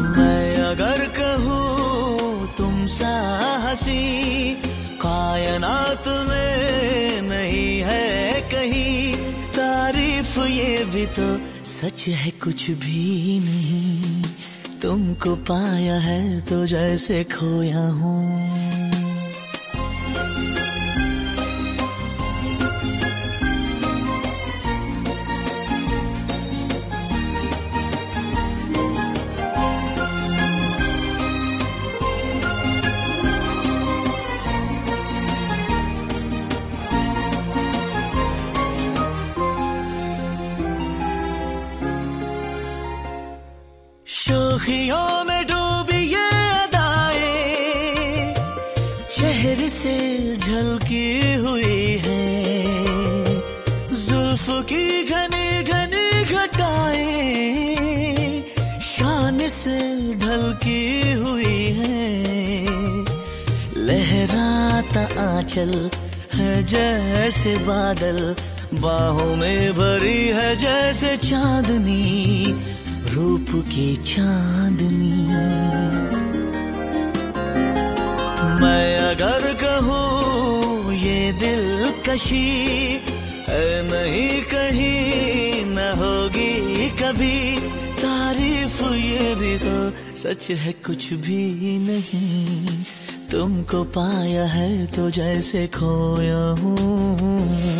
मैं अगर कहूँ तुम सा हसी, कायनात में नहीं है कहीं। तारीफ़ ये भी तो सच है, कुछ भी नहीं। तुमको पाया है तो जैसे खोया हूँ। शोखियों में डूबी ये अदाए, चेहरे से झलकी हुई है। जुल्फ की घनी घनी घटाए, शान से ढलकी हुई है। लहराता आंचल है जैसे बादल, बाहों में भरी है जैसे चांदनी। रूप की चांदनी। मैं अगर कहूँ, ये दिल कशी है नहीं कहीं, न होगी कभी। तारीफ़ ये भी तो सच है, कुछ भी नहीं। तुमको पाया है तो जैसे खोया हूँ।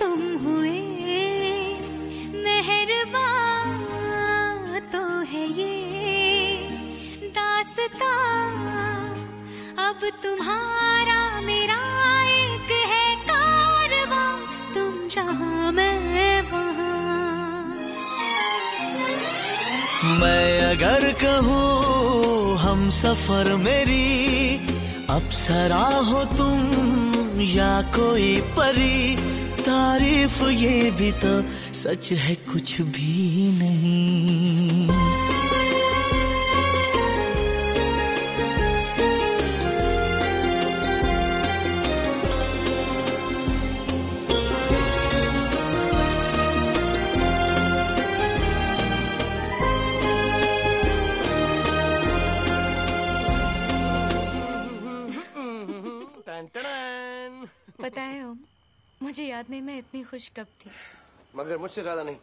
तुम हुए तो है ये दासता। अब तुम्हारा मेरा एक है कारवा, तुम जहाँ, मैं वहाँ। मैं अगर कहूँ, हम सफ़र मेरी अप्सरा हो तुम या कोई परी। तारीफ़ ये भी तो सच है, कुछ भी नहीं। पता है ओम मुझे याद नहीं मैं इतनी खुश कब थी। मगर मुझसे ज़्यादा नहीं।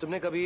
तुमने कभी